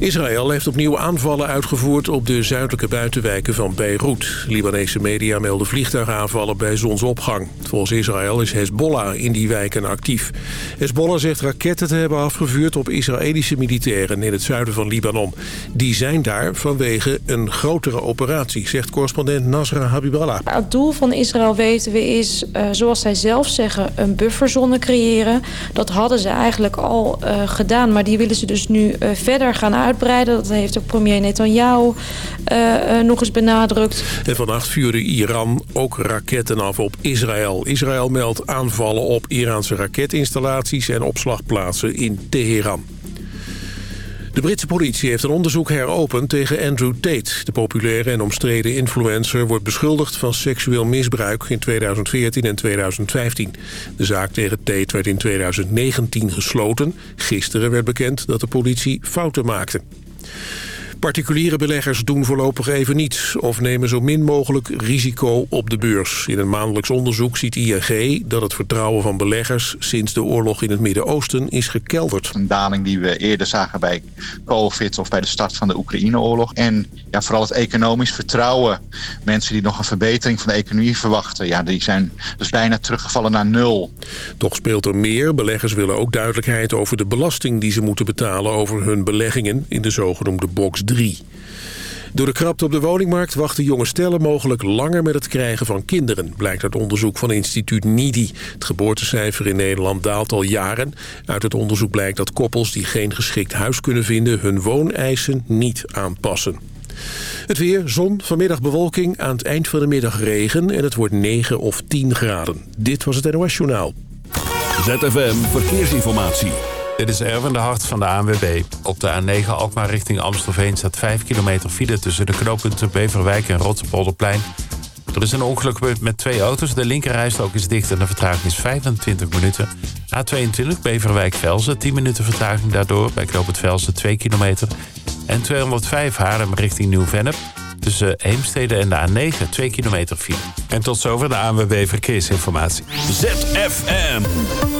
Israël heeft opnieuw aanvallen uitgevoerd op de zuidelijke buitenwijken van Beirut. Libanese media melden vliegtuigaanvallen bij zonsopgang. Volgens Israël is Hezbollah in die wijken actief. Hezbollah zegt raketten te hebben afgevuurd op Israëlische militairen in het zuiden van Libanon. Die zijn daar vanwege een grotere operatie, zegt correspondent Nasra Habiballah. Het doel van Israël weten we is, uh, zoals zij zelf zeggen, een bufferzone creëren. Dat hadden ze eigenlijk al uh, gedaan, maar die willen ze dus nu uh, verder gaan uitbreiden uitbreiden. Dat heeft ook premier Netanyahu uh, uh, nog eens benadrukt. En vannacht vuurde Iran ook raketten af op Israël. Israël meldt aanvallen op Iraanse raketinstallaties en opslagplaatsen in Teheran. De Britse politie heeft een onderzoek heropend tegen Andrew Tate. De populaire en omstreden influencer wordt beschuldigd van seksueel misbruik in 2014 en 2015. De zaak tegen Tate werd in 2019 gesloten. Gisteren werd bekend dat de politie fouten maakte. Particuliere beleggers doen voorlopig even niets... of nemen zo min mogelijk risico op de beurs. In een maandelijks onderzoek ziet ING dat het vertrouwen van beleggers... sinds de oorlog in het Midden-Oosten is gekelderd. Een daling die we eerder zagen bij COVID of bij de start van de Oekraïne-oorlog. En ja, vooral het economisch vertrouwen. Mensen die nog een verbetering van de economie verwachten... Ja, die zijn dus bijna teruggevallen naar nul. Toch speelt er meer. Beleggers willen ook duidelijkheid over de belasting... die ze moeten betalen over hun beleggingen in de zogenoemde box 3. Door de krapte op de woningmarkt wachten jonge stellen mogelijk langer met het krijgen van kinderen, blijkt uit onderzoek van instituut NIDI. Het geboortecijfer in Nederland daalt al jaren. Uit het onderzoek blijkt dat koppels die geen geschikt huis kunnen vinden hun wooneisen niet aanpassen. Het weer, zon, vanmiddag bewolking, aan het eind van de middag regen en het wordt 9 of 10 graden. Dit was het NOS Journaal. ZFM Verkeersinformatie. Dit is Erwin de Hart van de ANWB. Op de A9 Alkmaar richting Amstelveen staat 5 kilometer file... tussen de knooppunten Beverwijk en Rotterpolderplein. Er is een ongeluk gebeurd met twee auto's. De linkerrijstrook is dicht en de vertraging is 25 minuten. A22 Beverwijk-Velzen, 10 minuten vertraging daardoor... bij knooppunt Velzen 2 kilometer. En 205 Haarlem richting Nieuw-Vennep... tussen Heemstede en de A9 2 kilometer file. En tot zover de ANWB Verkeersinformatie. ZFM.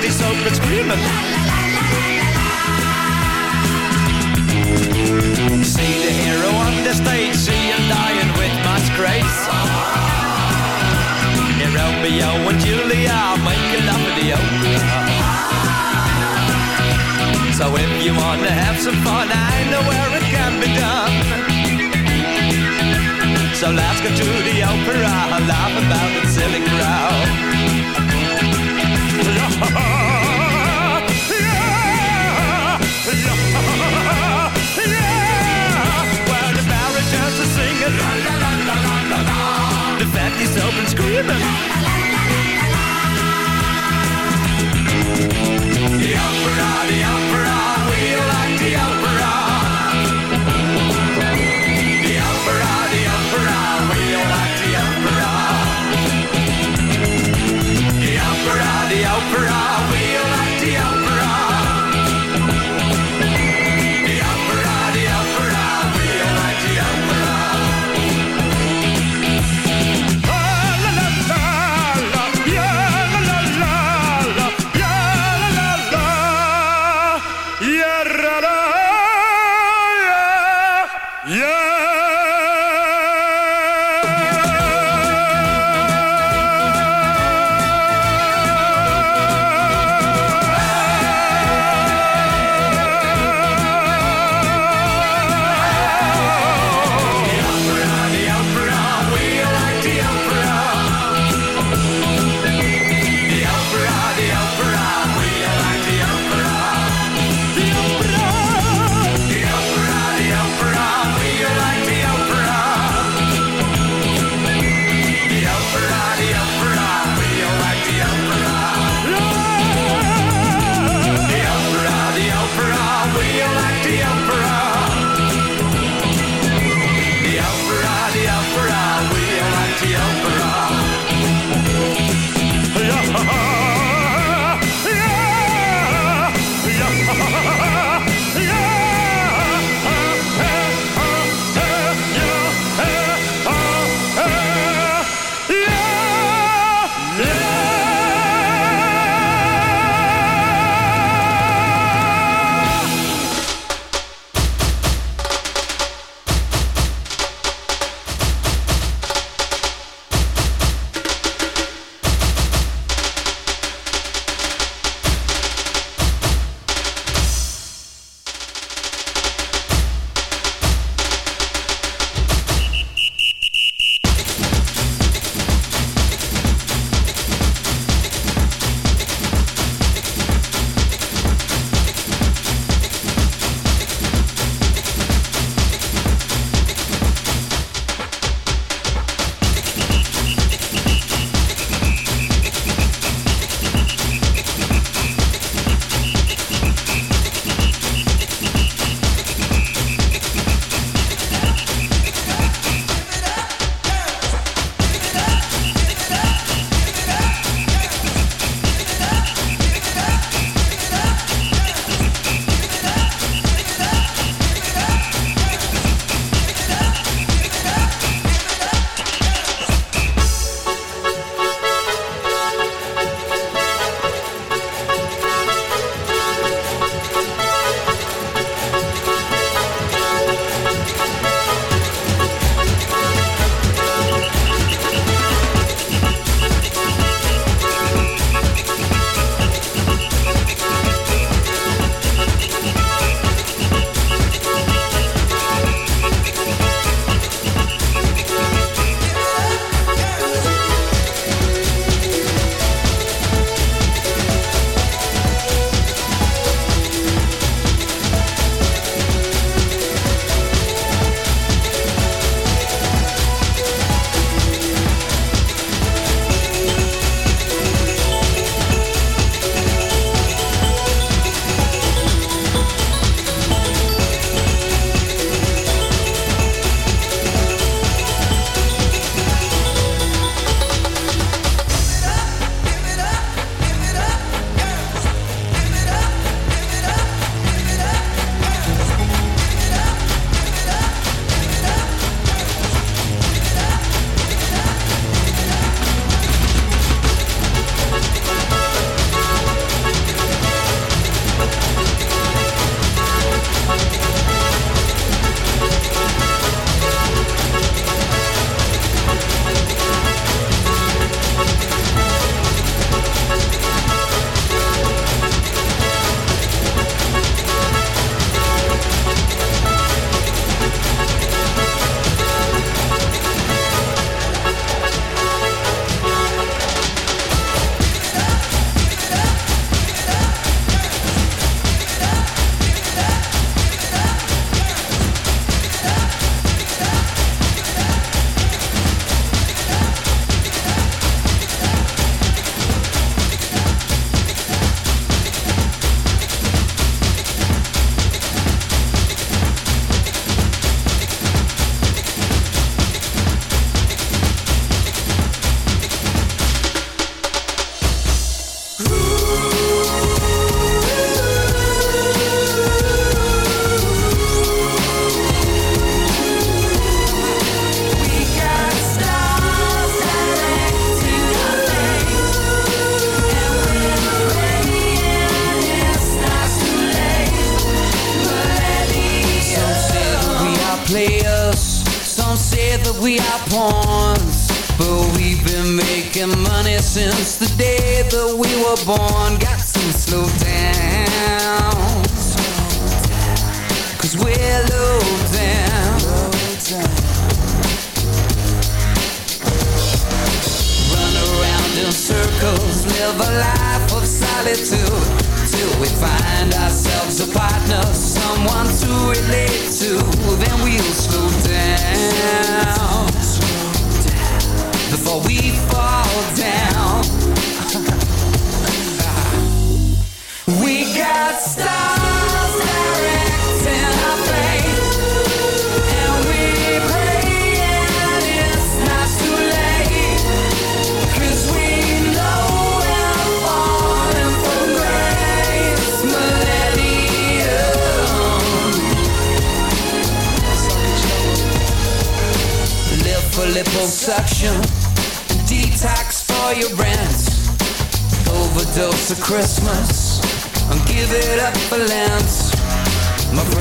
Fatties open screaming. See the hero on the stage, see him dying with much grace. In Romeo and Julia, making love in the opera. So if you want to have some fun, I know where it can be done. So let's go to the opera, laugh about the silly crowd. screaming. The opera, the opera,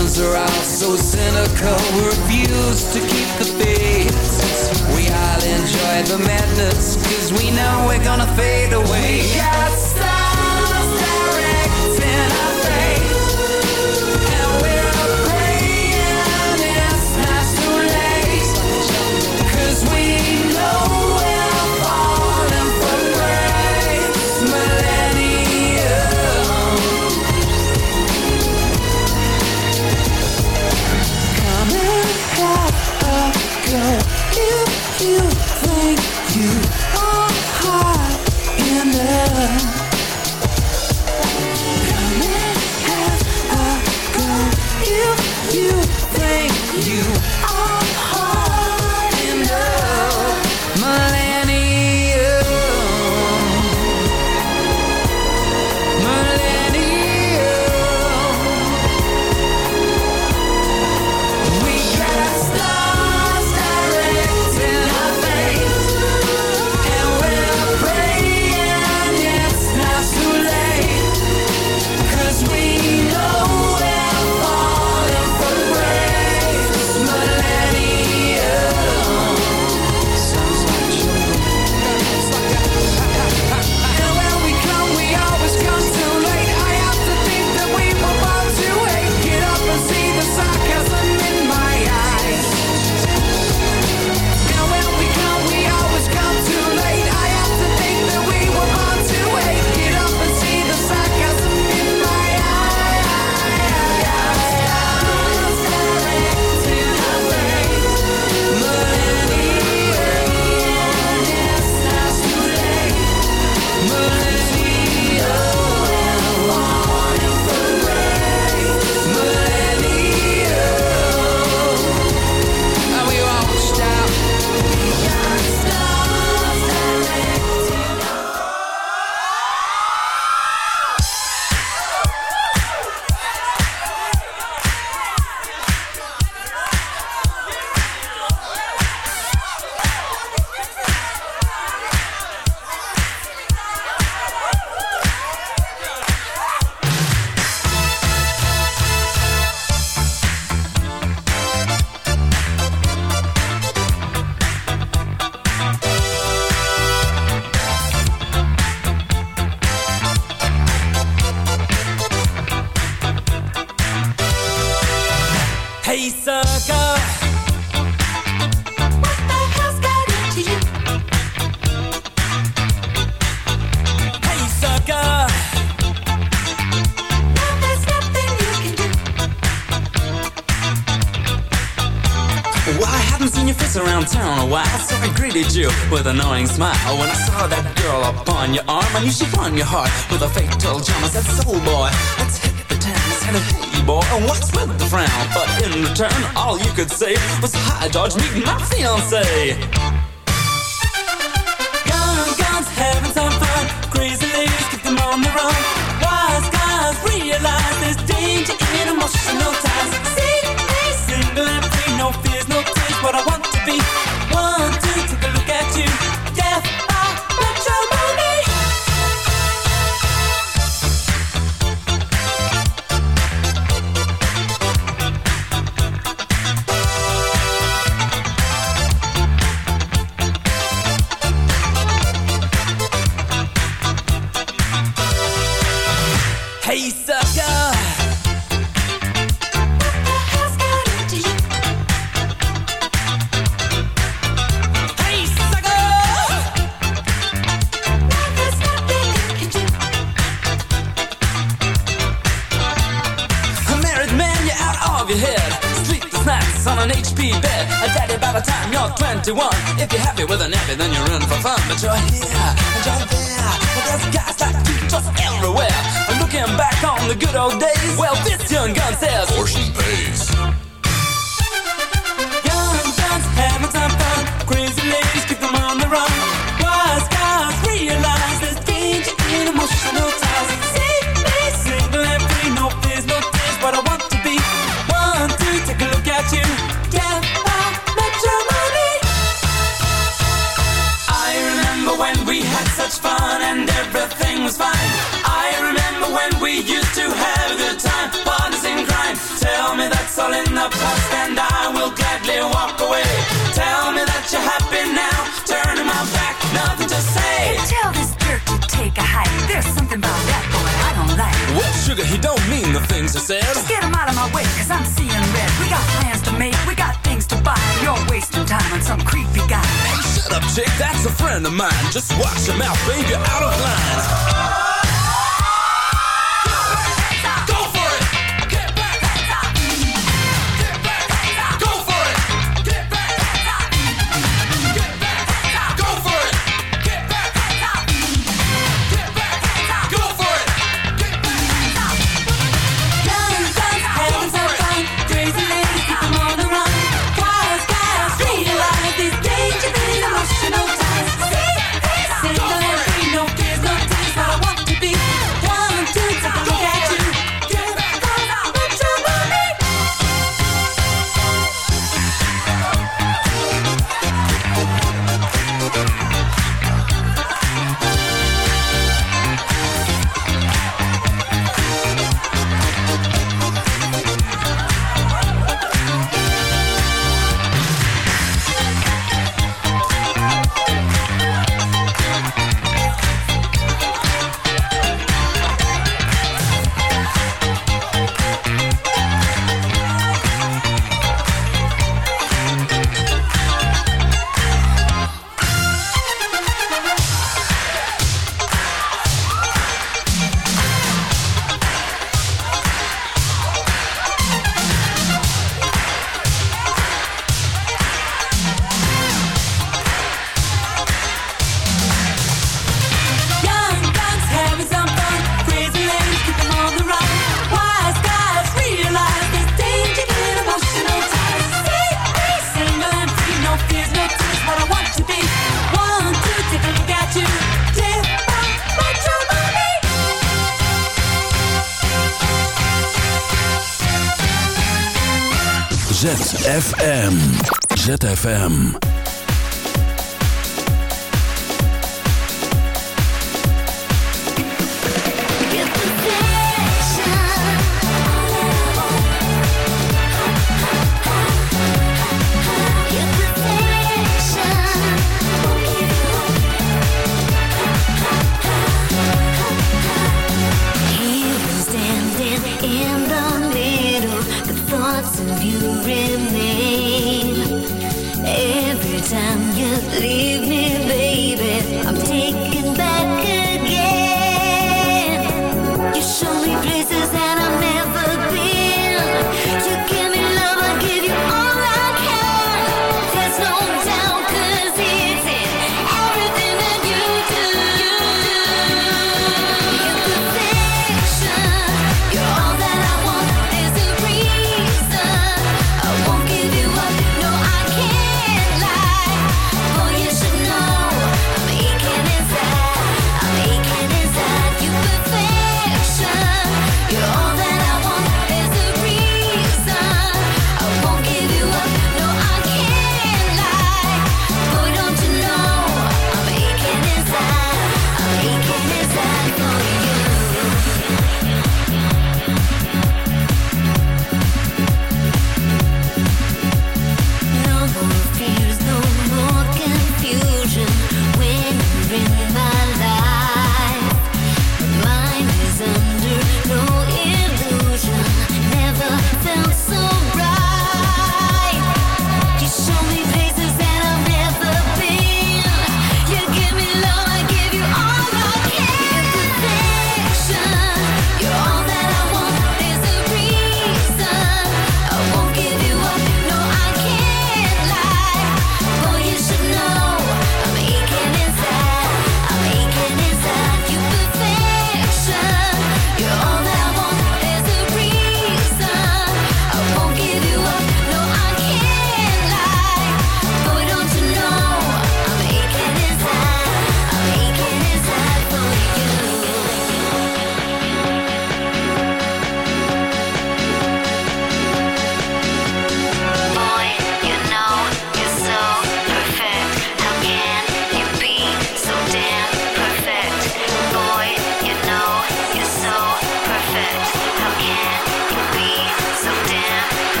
friends are all so cynical We refuse to keep the faith We all enjoy the madness Cause we know we're gonna fade away yeah.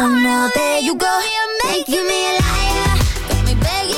Oh no, there you go, making me a liar. Got me begging.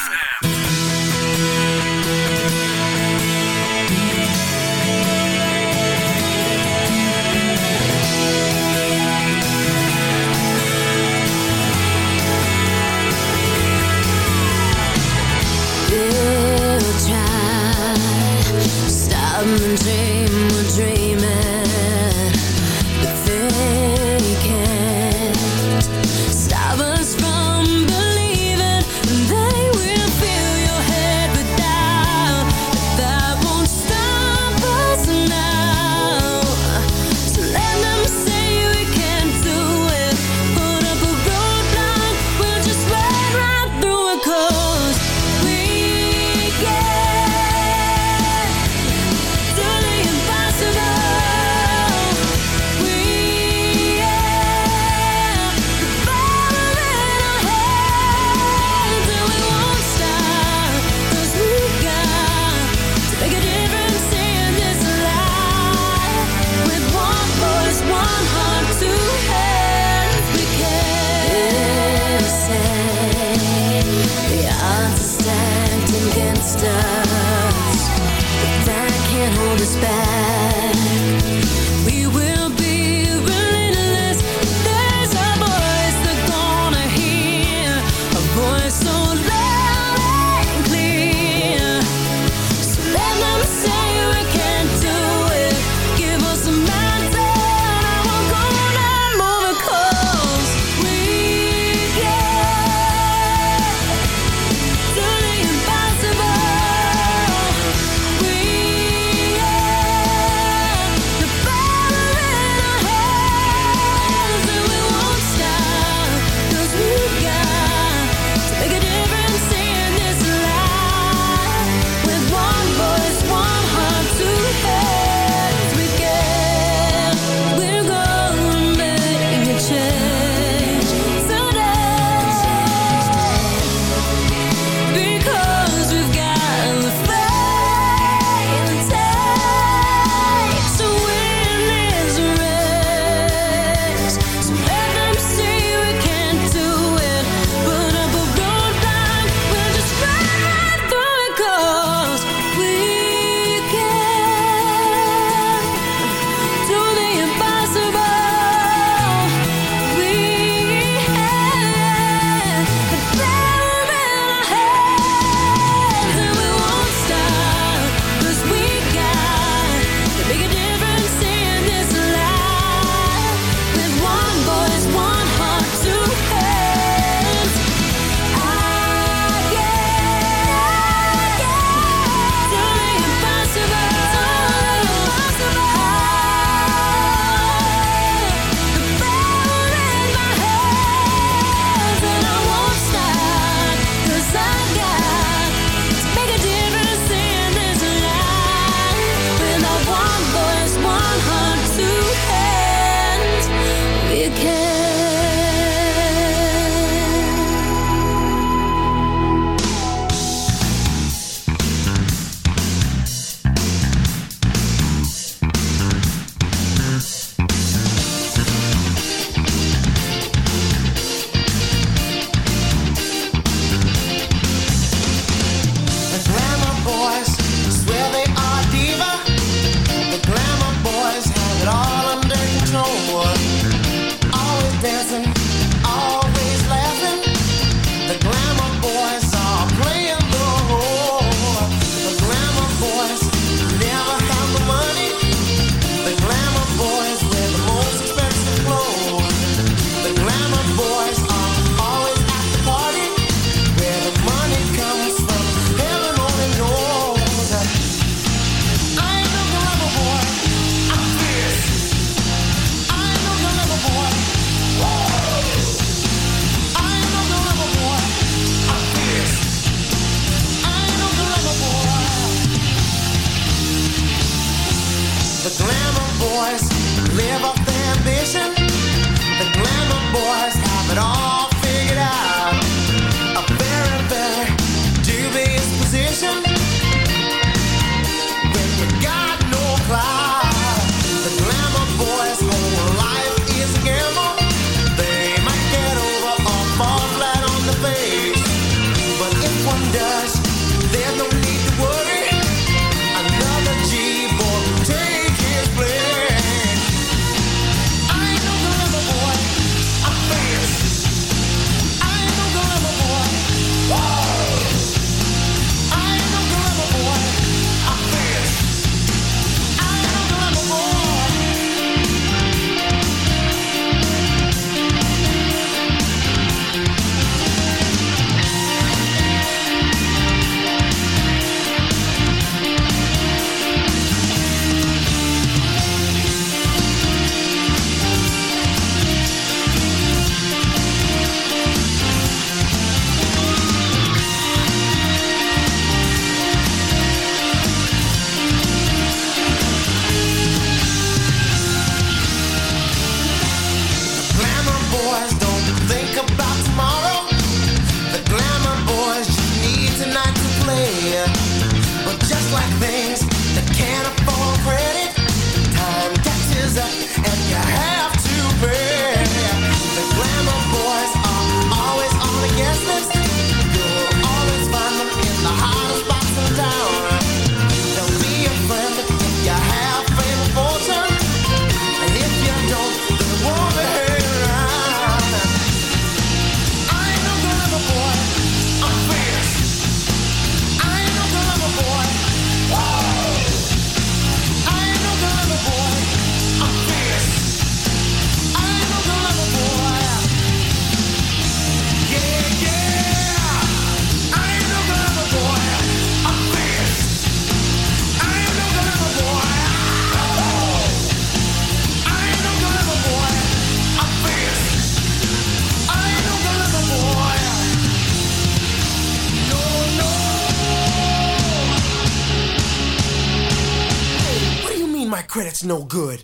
Good?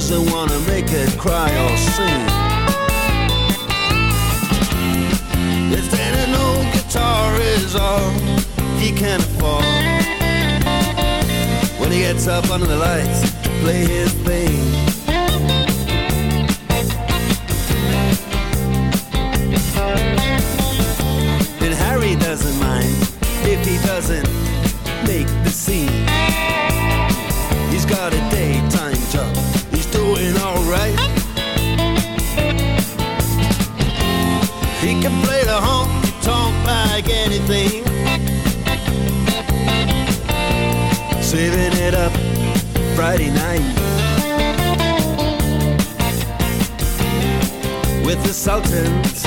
Doesn't wanna make it cry or sing. If then an old guitar is all he can afford. When he gets up under the lights to play his thing. And Harry doesn't mind if he doesn't make the scene. He's got a can play the honky tonk like anything. Saving it up Friday night with the Sultans,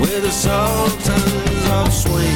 with the Sultans of Swing.